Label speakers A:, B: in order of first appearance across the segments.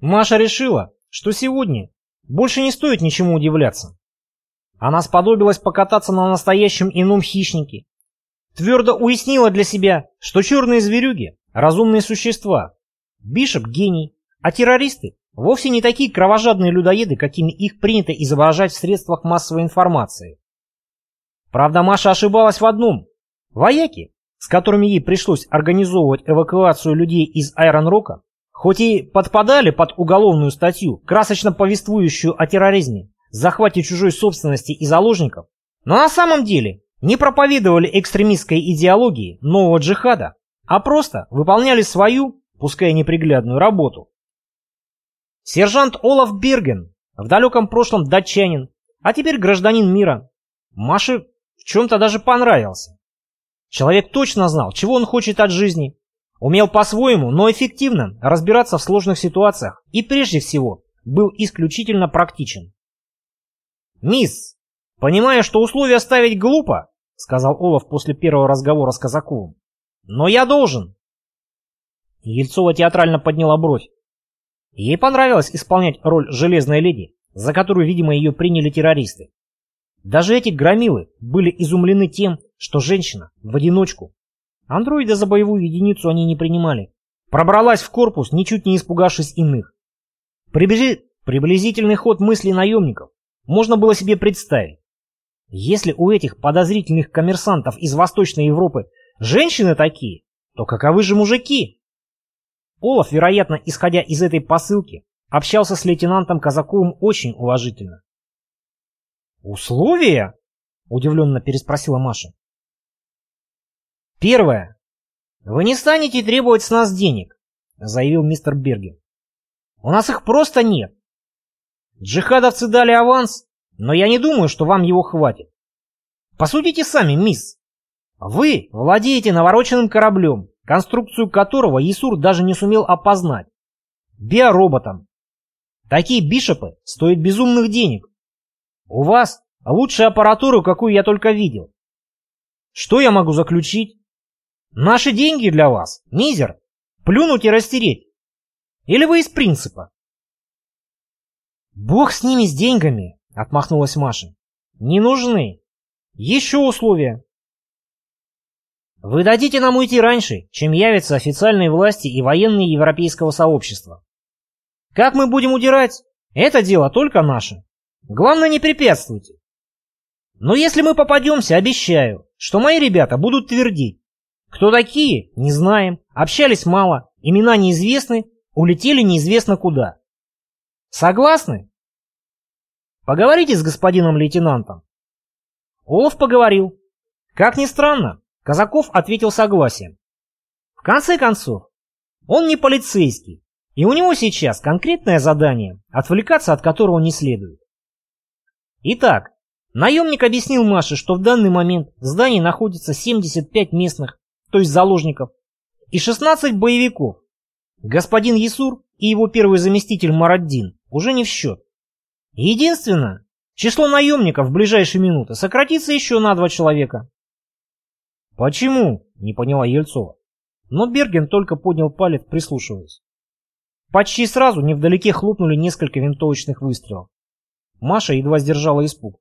A: Маша решила, что сегодня больше не стоит ничему удивляться. Она сподобилась покататься на настоящем ином хищнике. Твердо уяснила для себя, что черные зверюги – разумные существа. Бишоп – гений, а террористы – вовсе не такие кровожадные людоеды, какими их принято изображать в средствах массовой информации. Правда, Маша ошибалась в одном. Вояки, с которыми ей пришлось организовывать эвакуацию людей из Айрон-Рока, хоть и подпадали под уголовную статью, красочно повествующую о терроризме, захвате чужой собственности и заложников, но на самом деле не проповедовали экстремистской идеологии нового джихада, а просто выполняли свою, пускай неприглядную, работу. Сержант Олаф Бирген, в далеком прошлом датчанин, а теперь гражданин мира, Маше в чем-то даже понравился. Человек точно знал, чего он хочет от жизни, умел по-своему, но эффективно разбираться в сложных ситуациях и прежде всего был исключительно практичен. «Мисс, понимая, что условия ставить глупо, — сказал Олаф после первого разговора с Казаковым, — но я должен». Ельцова театрально подняла бровь. Ей понравилось исполнять роль железной леди, за которую, видимо, ее приняли террористы. Даже эти громилы были изумлены тем, что женщина в одиночку. Андроида за боевую единицу они не принимали. Пробралась в корпус, ничуть не испугавшись иных. Приблизительный ход мыслей наемников можно было себе представить. Если у этих подозрительных коммерсантов из Восточной Европы женщины такие, то каковы же мужики? Олаф, вероятно, исходя из этой посылки, общался с лейтенантом Казаковым очень уважительно. «Условия?» — удивленно переспросила Маша. «Первое. Вы не станете требовать с нас денег», — заявил мистер Берген. «У нас их просто нет. Джихадовцы дали аванс, но я не думаю, что вам его хватит. Посудите сами, мисс. Вы владеете навороченным кораблем, конструкцию которого Исур даже не сумел опознать. Биороботом. Такие бишопы стоят безумных денег. У вас лучшая аппаратура, какую я только видел. Что я могу заключить? Наши деньги для вас, мизер, плюнуть и растереть. Или вы из принципа? «Бог с ними, с деньгами!» — отмахнулась Маша. «Не нужны. Еще условия. Вы дадите нам уйти раньше, чем явятся официальные власти и военные европейского сообщества. Как мы будем удирать? Это дело только наше. Главное, не препятствуйте. Но если мы попадемся, обещаю, что мои ребята будут твердить. Кто такие? Не знаем. Общались мало. Имена неизвестны. Улетели неизвестно куда. Согласны? Поговорите с господином лейтенантом. Олаф поговорил. Как ни странно, Казаков ответил согласием. В конце концов, он не полицейский, и у него сейчас конкретное задание, отвлекаться от которого не следует. Итак, наемник объяснил Маше, что в данный момент в здании находится 75 местных, то есть заложников, и 16 боевиков. Господин Ясур и его первый заместитель Мараддин уже не в счет. Единственное, число наемников в ближайшие минуты сократится еще на два человека. «Почему?» — не поняла Ельцова. Но Берген только поднял палец, прислушиваясь. Почти сразу невдалеке хлопнули несколько винтовочных выстрелов. Маша едва сдержала испуг.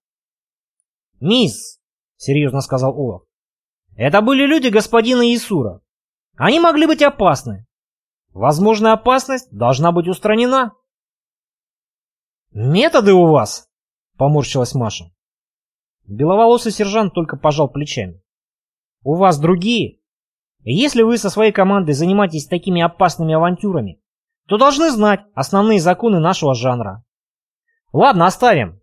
A: «Мисс!» — серьезно сказал Олаф. «Это были люди господина Исура. Они могли быть опасны. Возможная опасность должна быть устранена». «Методы у вас!» — поморщилась Маша. Беловолосый сержант только пожал плечами. «У вас другие. если вы со своей командой занимаетесь такими опасными авантюрами, то должны знать основные законы нашего жанра. Ладно, оставим.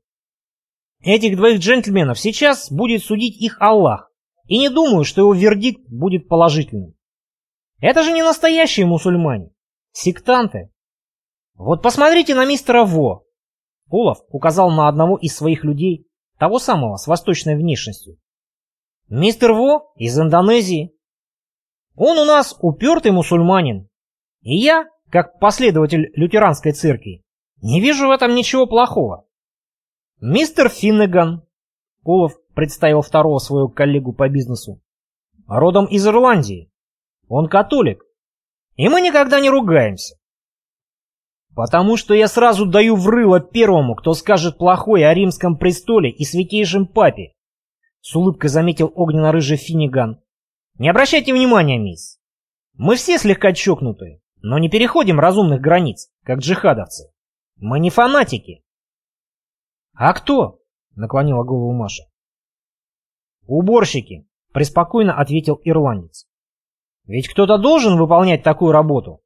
A: Этих двоих джентльменов сейчас будет судить их Аллах, и не думаю, что его вердикт будет положительным. Это же не настоящие мусульмане, сектанты. Вот посмотрите на мистера Во, Олаф указал на одного из своих людей, того самого с восточной внешностью. «Мистер Во из Индонезии. Он у нас упертый мусульманин. И я, как последователь лютеранской церкви, не вижу в этом ничего плохого. Мистер Финнеган, Олаф представил второго своего коллегу по бизнесу, родом из Ирландии. Он католик. И мы никогда не ругаемся. Потому что я сразу даю в рыло первому, кто скажет плохое о римском престоле и святейшем папе. С улыбкой заметил огненно-рыжий Финниган. Не обращайте внимания, мисс. Мы все слегка чокнутые, но не переходим разумных границ, как джихадовцы. Мы не фанатики. А кто? Наклонила голову Маша. Уборщики, преспокойно ответил ирландец. Ведь кто-то должен выполнять такую работу.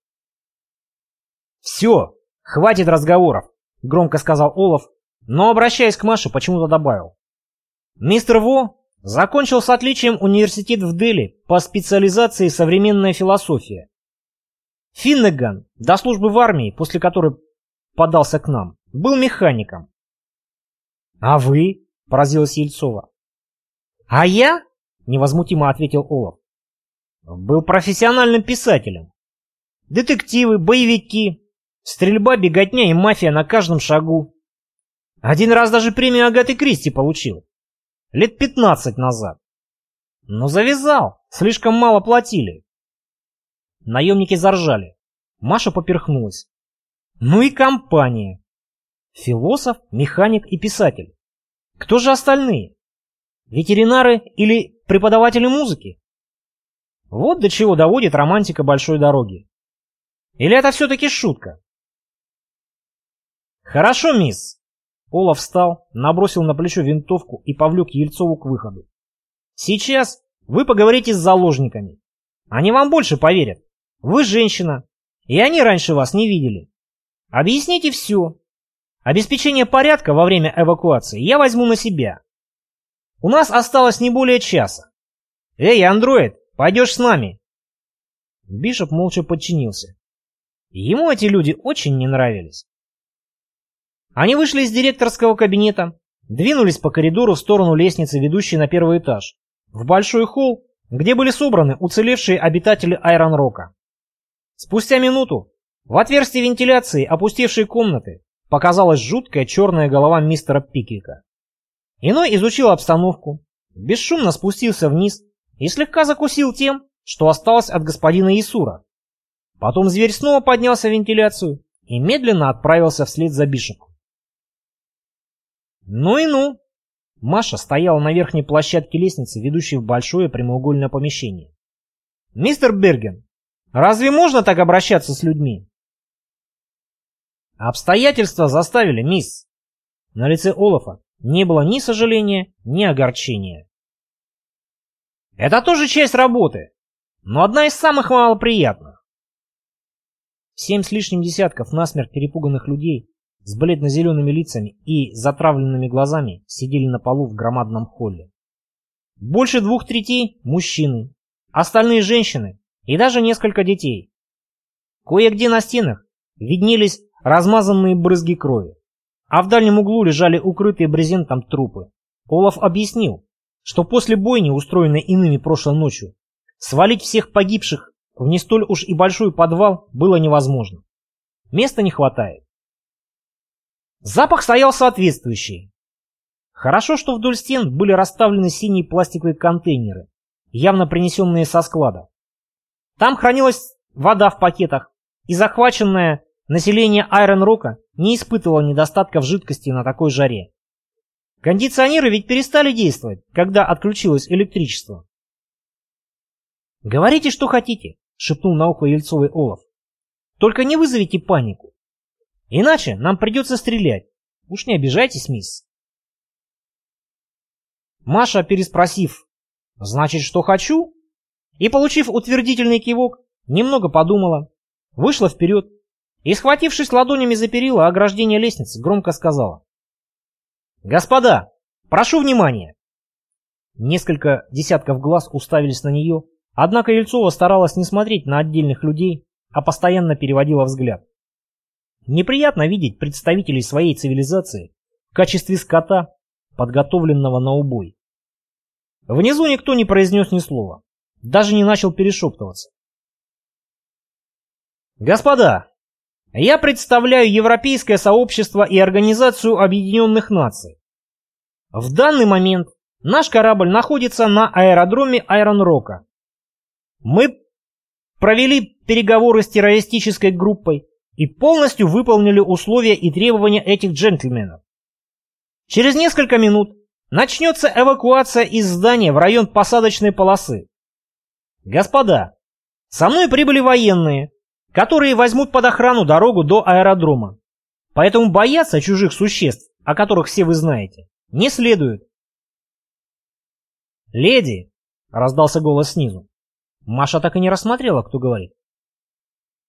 A: «Все, хватит разговоров», — громко сказал Олаф, но, обращаясь к Маше, почему-то добавил. «Мистер Во закончил с отличием университет в Дели по специализации современная философия. Финнеган, до службы в армии, после которой подался к нам, был механиком. «А вы?» — поразилась Ельцова. «А я?» — невозмутимо ответил Олаф. «Был профессиональным писателем. Детективы, боевики, Стрельба, беготня и мафия на каждом шагу. Один раз даже премию Агаты Кристи получил. Лет пятнадцать назад. Но завязал, слишком мало платили. Наемники заржали. Маша поперхнулась. Ну и компания. Философ, механик и писатель. Кто же остальные? Ветеринары или преподаватели музыки? Вот до чего доводит романтика большой дороги. Или это все-таки шутка? «Хорошо, мисс!» Олаф встал, набросил на плечо винтовку и повлек Ельцову к выходу. «Сейчас вы поговорите с заложниками. Они вам больше поверят. Вы женщина, и они раньше вас не видели. Объясните все. Обеспечение порядка во время эвакуации я возьму на себя. У нас осталось не более часа. Эй, андроид, пойдешь с нами?» Бишоп молча подчинился. Ему эти люди очень не нравились. Они вышли из директорского кабинета, двинулись по коридору в сторону лестницы, ведущей на первый этаж, в большой холл, где были собраны уцелевшие обитатели Айрон-Рока. Спустя минуту в отверстие вентиляции опустевшей комнаты показалась жуткая черная голова мистера Пиквика. Иной изучил обстановку, бесшумно спустился вниз и слегка закусил тем, что осталось от господина Исура. Потом зверь снова поднялся в вентиляцию и медленно отправился вслед за Бишопом. Ну и ну! Маша стояла на верхней площадке лестницы, ведущей в большое прямоугольное помещение. «Мистер Берген, разве можно так обращаться с людьми?» «Обстоятельства заставили, мисс». На лице Олафа не было ни сожаления, ни огорчения. «Это тоже часть работы, но одна из самых малоприятных». Семь с лишним десятков насмерть перепуганных людей с бледно-зелеными лицами и затравленными глазами сидели на полу в громадном холле. Больше двух третей – мужчины, остальные – женщины и даже несколько детей. Кое-где на стенах виднелись размазанные брызги крови, а в дальнем углу лежали укрытые брезентом трупы. Олаф объяснил, что после бойни, устроенной иными прошлой ночью, свалить всех погибших в не столь уж и большой подвал было невозможно. Места не хватает. Запах стоял соответствующий. Хорошо, что вдоль стен были расставлены синие пластиковые контейнеры, явно принесенные со склада. Там хранилась вода в пакетах, и захваченное население Айрон-Рока не испытывало недостатка в жидкости на такой жаре. Кондиционеры ведь перестали действовать, когда отключилось электричество. «Говорите, что хотите», — шепнул на ухо Ельцовый Олаф. «Только не вызовите панику. Иначе нам придется стрелять. Уж не обижайтесь, мисс. Маша, переспросив «Значит, что хочу?» и, получив утвердительный кивок, немного подумала, вышла вперед и, схватившись ладонями за перила ограждения лестницы, громко сказала «Господа, прошу внимания!» Несколько десятков глаз уставились на нее, однако Ельцова старалась не смотреть на отдельных людей, а постоянно переводила взгляд. Неприятно видеть представителей своей цивилизации в качестве скота, подготовленного на убой. Внизу никто не произнес ни слова, даже не начал перешептываться. Господа, я представляю Европейское сообщество и Организацию Объединенных Наций. В данный момент наш корабль находится на аэродроме Айрон-Рока. Мы провели переговоры с террористической группой, и полностью выполнили условия и требования этих джентльменов. Через несколько минут начнется эвакуация из здания в район посадочной полосы. Господа, со мной прибыли военные, которые возьмут под охрану дорогу до аэродрома. Поэтому бояться чужих существ, о которых все вы знаете, не следует. «Леди!» — раздался голос снизу. Маша так и не рассмотрела, кто говорит.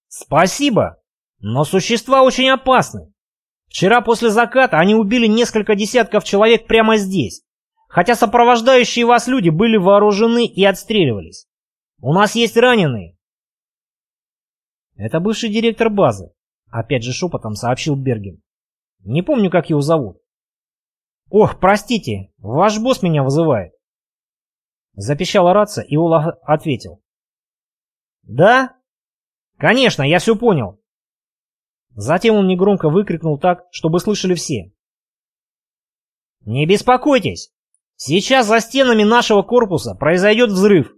A: «Спасибо, но существа очень опасны. Вчера после заката они убили несколько десятков человек прямо здесь, хотя сопровождающие вас люди были вооружены и отстреливались. У нас есть раненые». Это бывший директор базы, опять же шепотом сообщил Берген. Не помню, как его зовут. «Ох, простите, ваш босс меня вызывает». Запищала рация, и Ола ответил. «Да? Конечно, я все понял». Затем он негромко выкрикнул так, чтобы слышали все. «Не беспокойтесь! Сейчас за стенами нашего корпуса произойдет взрыв.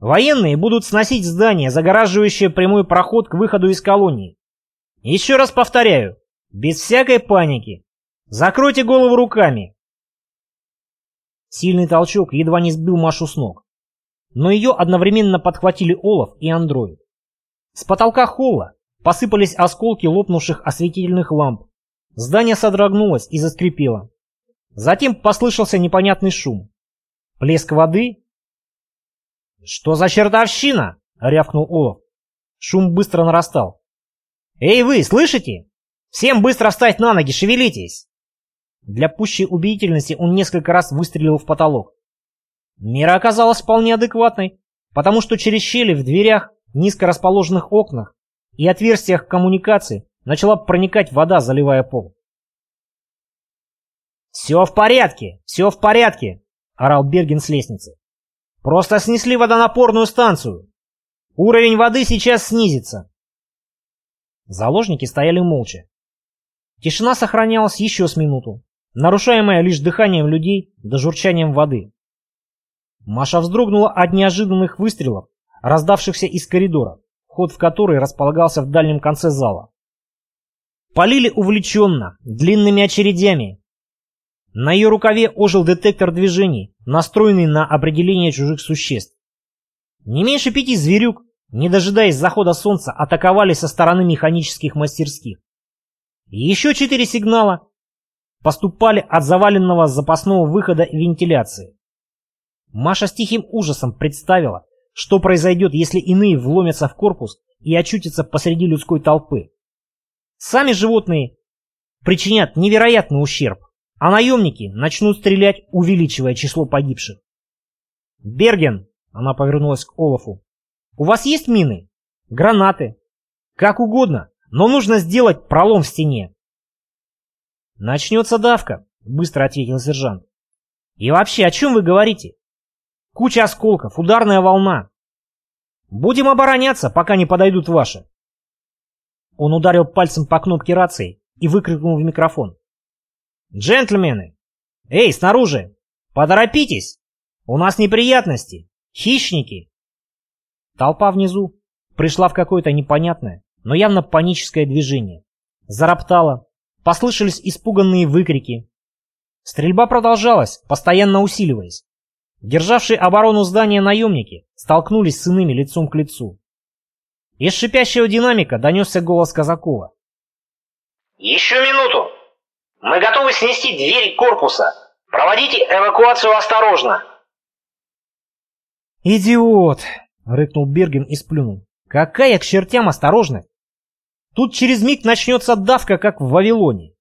A: Военные будут сносить здание, загораживающее прямой проход к выходу из колонии. Еще раз повторяю, без всякой паники. Закройте голову руками. Сильный толчок едва не сбил Машу с ног. Но ее одновременно подхватили Олаф и Андроид. С потолка холла посыпались осколки лопнувших осветительных ламп. Здание содрогнулось и заскрипело. Затем послышался непонятный шум. Плеск воды? «Что за чертовщина?» — рявкнул Олаф. Шум быстро нарастал. «Эй вы, слышите? Всем быстро встать на ноги, шевелитесь!» Для пущей убедительности он несколько раз выстрелил в потолок. Мера оказалась вполне адекватной, потому что через щели в дверях, низко расположенных окнах и отверстиях коммуникации начала проникать вода, заливая пол. «Все в порядке, все в порядке!» — орал Берген с лестницы. «Просто снесли водонапорную станцию. Уровень воды сейчас снизится». Заложники стояли молча. Тишина сохранялась еще с минуту нарушаемая лишь дыханием людей да журчанием воды. Маша вздрогнула от неожиданных выстрелов, раздавшихся из коридора, вход в который располагался в дальнем конце зала. Полили увлеченно, длинными очередями. На ее рукаве ожил детектор движений, настроенный на определение чужих существ. Не меньше пяти зверюк, не дожидаясь захода солнца, атаковали со стороны механических мастерских. Еще четыре сигнала, поступали от заваленного запасного выхода вентиляции. Маша с тихим ужасом представила, что произойдет, если иные вломятся в корпус и очутятся посреди людской толпы. Сами животные причинят невероятный ущерб, а наемники начнут стрелять, увеличивая число погибших. «Берген», — она повернулась к Олафу, — «у вас есть мины? Гранаты? Как угодно, но нужно сделать пролом в стене. «Начнется давка», — быстро ответил сержант. «И вообще, о чем вы говорите? Куча осколков, ударная волна. Будем обороняться, пока не подойдут ваши». Он ударил пальцем по кнопке рации и выкрикнул в микрофон. «Джентльмены! Эй, снаружи! Поторопитесь! У нас неприятности! Хищники!» Толпа внизу пришла в какое-то непонятное, но явно паническое движение. Зароптала, Послышались испуганные выкрики. Стрельба продолжалась, постоянно усиливаясь. Державшие оборону здания наемники столкнулись с иными лицом к лицу. Из шипящего динамика донесся голос Казакова.
B: «Еще минуту! Мы готовы снести двери корпуса! Проводите эвакуацию осторожно!»
A: «Идиот!» — рыкнул Берген и сплюнул. «Какая к чертям осторожность! Тут через миг начнется давка, как в Вавилоне.